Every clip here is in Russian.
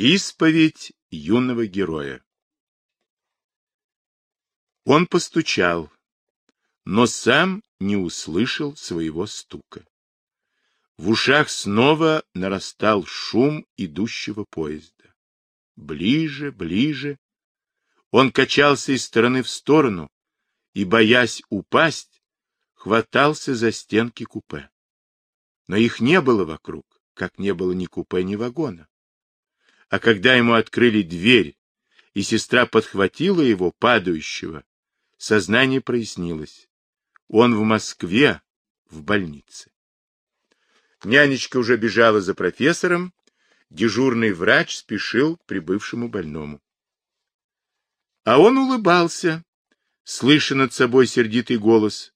Исповедь юного героя. Он постучал, но сам не услышал своего стука. В ушах снова нарастал шум идущего поезда. Ближе, ближе. Он качался из стороны в сторону и, боясь упасть, хватался за стенки купе. Но их не было вокруг, как не было ни купе, ни вагона. А когда ему открыли дверь, и сестра подхватила его, падающего, сознание прояснилось. Он в Москве, в больнице. Нянечка уже бежала за профессором, дежурный врач спешил к прибывшему больному. А он улыбался, слыша над собой сердитый голос.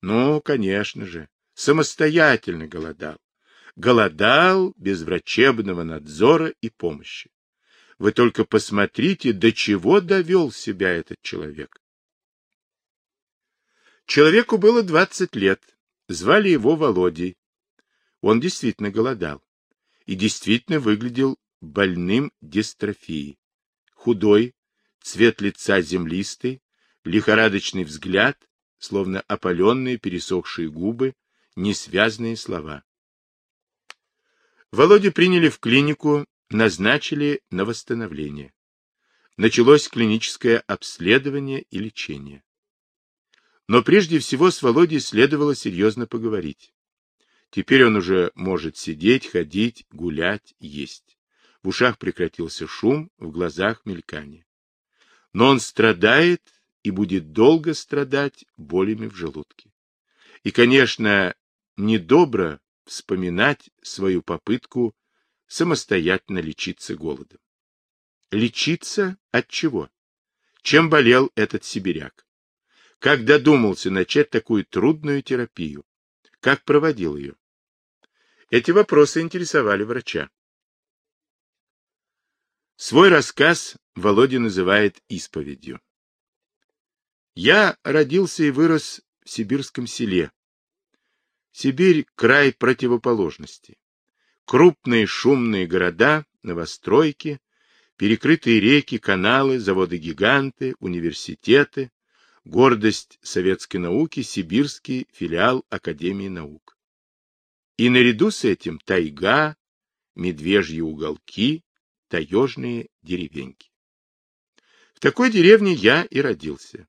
Ну, конечно же, самостоятельно голодал голодал без врачебного надзора и помощи. Вы только посмотрите, до чего довел себя этот человек. Человеку было 20 лет, звали его Володей. Он действительно голодал и действительно выглядел больным дистрофией. Худой, цвет лица землистый, лихорадочный взгляд, словно опаленные пересохшие губы, несвязные слова. Володю приняли в клинику, назначили на восстановление. Началось клиническое обследование и лечение. Но прежде всего с Володей следовало серьезно поговорить. Теперь он уже может сидеть, ходить, гулять, есть. В ушах прекратился шум, в глазах мелькание. Но он страдает и будет долго страдать болями в желудке. И, конечно, недобро вспоминать свою попытку самостоятельно лечиться голодом. Лечиться от чего? Чем болел этот сибиряк? Как додумался начать такую трудную терапию? Как проводил ее? Эти вопросы интересовали врача. Свой рассказ Володя называет исповедью. Я родился и вырос в сибирском селе, Сибирь — край противоположности. Крупные шумные города, новостройки, перекрытые реки, каналы, заводы-гиганты, университеты, гордость советской науки, сибирский филиал Академии наук. И наряду с этим тайга, медвежьи уголки, таежные деревеньки. В такой деревне я и родился.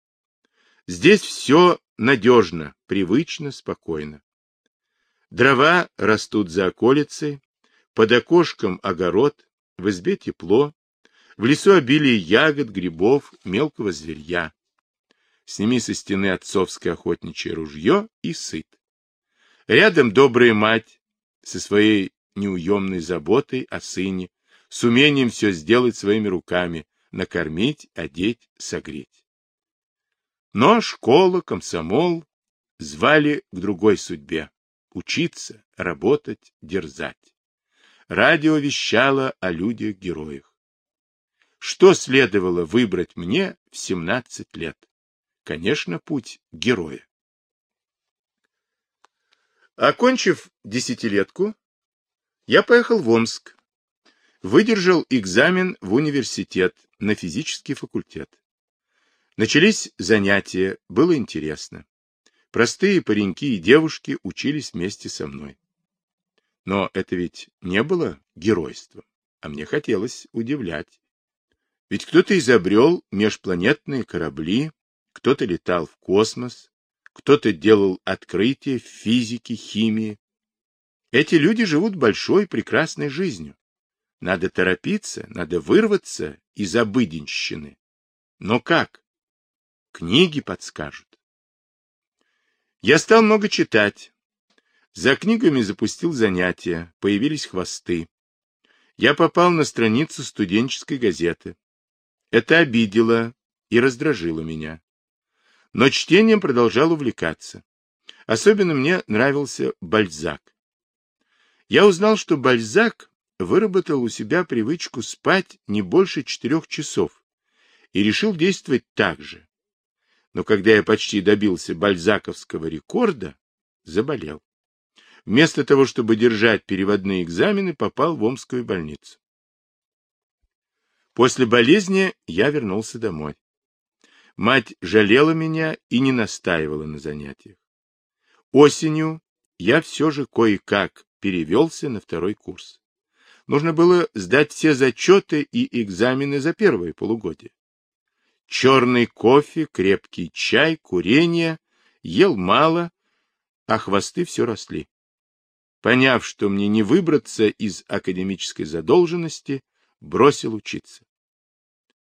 Здесь все надежно, привычно, спокойно. Дрова растут за околицей, под окошком огород, в избе тепло, в лесу обилие ягод, грибов, мелкого зверья. Сними со стены отцовское охотничье ружье и сыт. Рядом добрая мать со своей неуемной заботой о сыне, с умением все сделать своими руками, накормить, одеть, согреть. Но школа, комсомол звали к другой судьбе учиться, работать, дерзать. Радио вещало о людях-героях. Что следовало выбрать мне в 17 лет? Конечно, путь героя. Окончив десятилетку, я поехал в Омск, выдержал экзамен в университет на физический факультет. Начались занятия, было интересно. Простые пареньки и девушки учились вместе со мной. Но это ведь не было геройством, а мне хотелось удивлять. Ведь кто-то изобрел межпланетные корабли, кто-то летал в космос, кто-то делал открытия в физике, химии. Эти люди живут большой прекрасной жизнью. Надо торопиться, надо вырваться из обыденщины. Но как? Книги подскажут. Я стал много читать. За книгами запустил занятия, появились хвосты. Я попал на страницу студенческой газеты. Это обидело и раздражило меня. Но чтением продолжал увлекаться. Особенно мне нравился Бальзак. Я узнал, что Бальзак выработал у себя привычку спать не больше четырех часов и решил действовать так же. Но когда я почти добился бальзаковского рекорда, заболел. Вместо того, чтобы держать переводные экзамены, попал в Омскую больницу. После болезни я вернулся домой. Мать жалела меня и не настаивала на занятиях. Осенью я все же кое-как перевелся на второй курс. Нужно было сдать все зачеты и экзамены за первое полугодие. Черный кофе, крепкий чай, курение, ел мало, а хвосты все росли. Поняв, что мне не выбраться из академической задолженности, бросил учиться.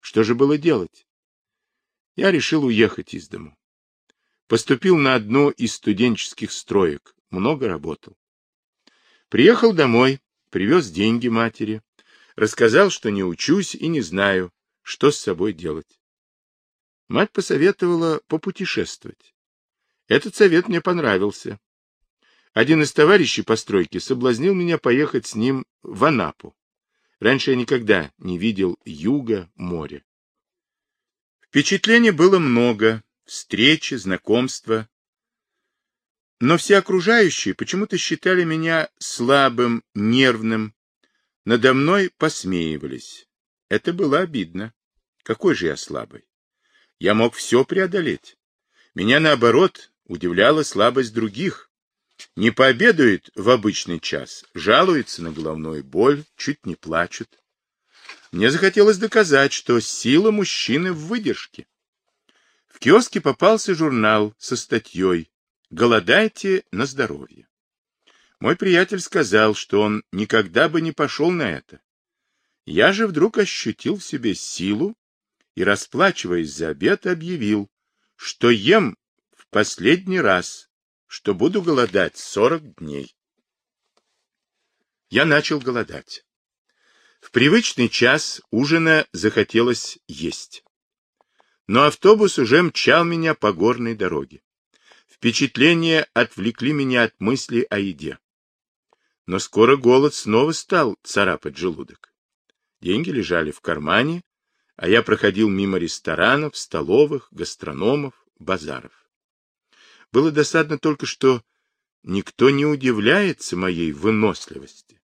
Что же было делать? Я решил уехать из дому. Поступил на одну из студенческих строек, много работал. Приехал домой, привез деньги матери, рассказал, что не учусь и не знаю, что с собой делать. Мать посоветовала попутешествовать. Этот совет мне понравился. Один из товарищей по стройке соблазнил меня поехать с ним в Анапу. Раньше я никогда не видел юга, моря. Впечатлений было много, встречи, знакомства. Но все окружающие почему-то считали меня слабым, нервным. Надо мной посмеивались. Это было обидно. Какой же я слабый? Я мог все преодолеть. Меня, наоборот, удивляла слабость других. Не пообедают в обычный час, жалуются на головную боль, чуть не плачут. Мне захотелось доказать, что сила мужчины в выдержке. В киоске попался журнал со статьей Голодайте на здоровье. Мой приятель сказал, что он никогда бы не пошел на это. Я же вдруг ощутил в себе силу и, расплачиваясь за обед, объявил, что ем в последний раз, что буду голодать сорок дней. Я начал голодать. В привычный час ужина захотелось есть. Но автобус уже мчал меня по горной дороге. Впечатления отвлекли меня от мысли о еде. Но скоро голод снова стал царапать желудок. Деньги лежали в кармане, а я проходил мимо ресторанов, столовых, гастрономов, базаров. Было досадно только, что никто не удивляется моей выносливости.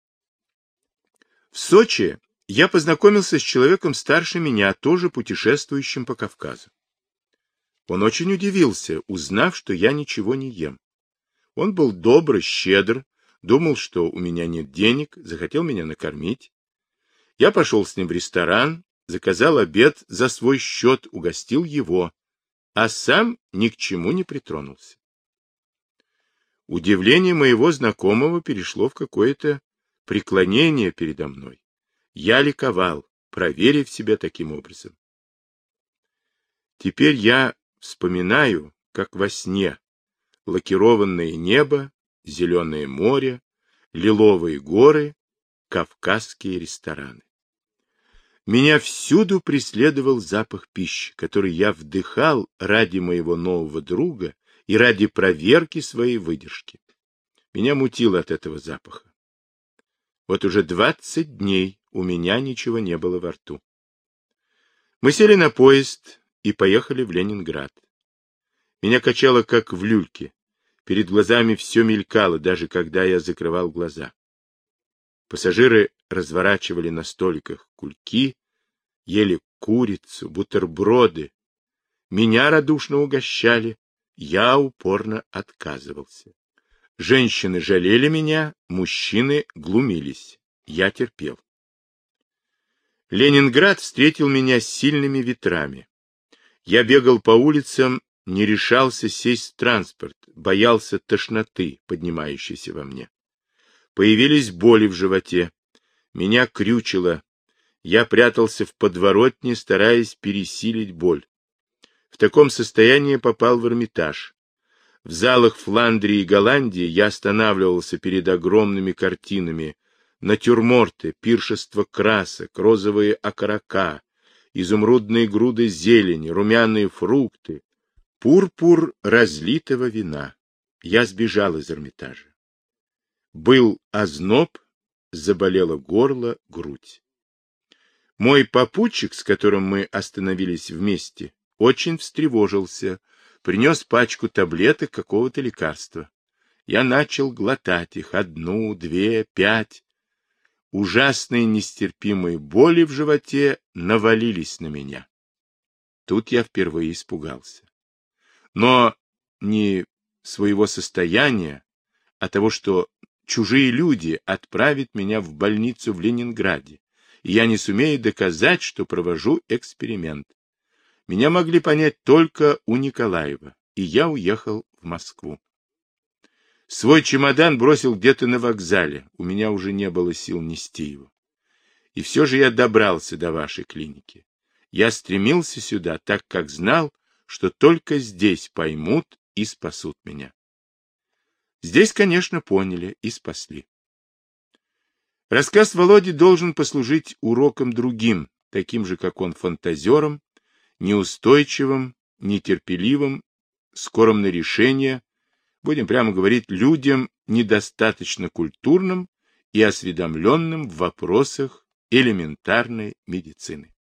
В Сочи я познакомился с человеком старше меня, тоже путешествующим по Кавказу. Он очень удивился, узнав, что я ничего не ем. Он был добр, щедр, думал, что у меня нет денег, захотел меня накормить. Я пошел с ним в ресторан, заказал обед за свой счет, угостил его, а сам ни к чему не притронулся. Удивление моего знакомого перешло в какое-то преклонение передо мной. Я ликовал, проверив себя таким образом. Теперь я Вспоминаю, как во сне, лакированное небо, зеленое море, лиловые горы, кавказские рестораны. Меня всюду преследовал запах пищи, который я вдыхал ради моего нового друга и ради проверки своей выдержки. Меня мутило от этого запаха. Вот уже двадцать дней у меня ничего не было во рту. Мы сели на поезд, и поехали в Ленинград. Меня качало, как в люльке. Перед глазами все мелькало, даже когда я закрывал глаза. Пассажиры разворачивали на столиках кульки, ели курицу, бутерброды. Меня радушно угощали, я упорно отказывался. Женщины жалели меня, мужчины глумились. Я терпел. Ленинград встретил меня сильными ветрами. Я бегал по улицам, не решался сесть в транспорт, боялся тошноты, поднимающейся во мне. Появились боли в животе. Меня крючило. Я прятался в подворотне, стараясь пересилить боль. В таком состоянии попал в Эрмитаж. В залах Фландрии и Голландии я останавливался перед огромными картинами, натюрморты, пиршество красок, розовые окорока, изумрудные груды зелени, румяные фрукты, пурпур разлитого вина. Я сбежал из Эрмитажа. Был озноб, заболело горло, грудь. Мой попутчик, с которым мы остановились вместе, очень встревожился, принес пачку таблеток какого-то лекарства. Я начал глотать их одну, две, пять. ужасные нестерпимые боли в животе навалились на меня. Тут я впервые испугался. Но не своего состояния, а того, что чужие люди отправят меня в больницу в Ленинграде, и я не сумею доказать, что провожу эксперимент. Меня могли понять только у Николаева, и я уехал в Москву. Свой чемодан бросил где-то на вокзале, у меня уже не было сил нести его. И все же я добрался до вашей клиники. Я стремился сюда, так как знал, что только здесь поймут и спасут меня. Здесь, конечно, поняли и спасли. Рассказ Володи должен послужить уроком другим, таким же, как он, фантазером, неустойчивым, нетерпеливым, скорым на решение, будем прямо говорить, людям недостаточно культурным и осведомленным в вопросах элементарной медицины.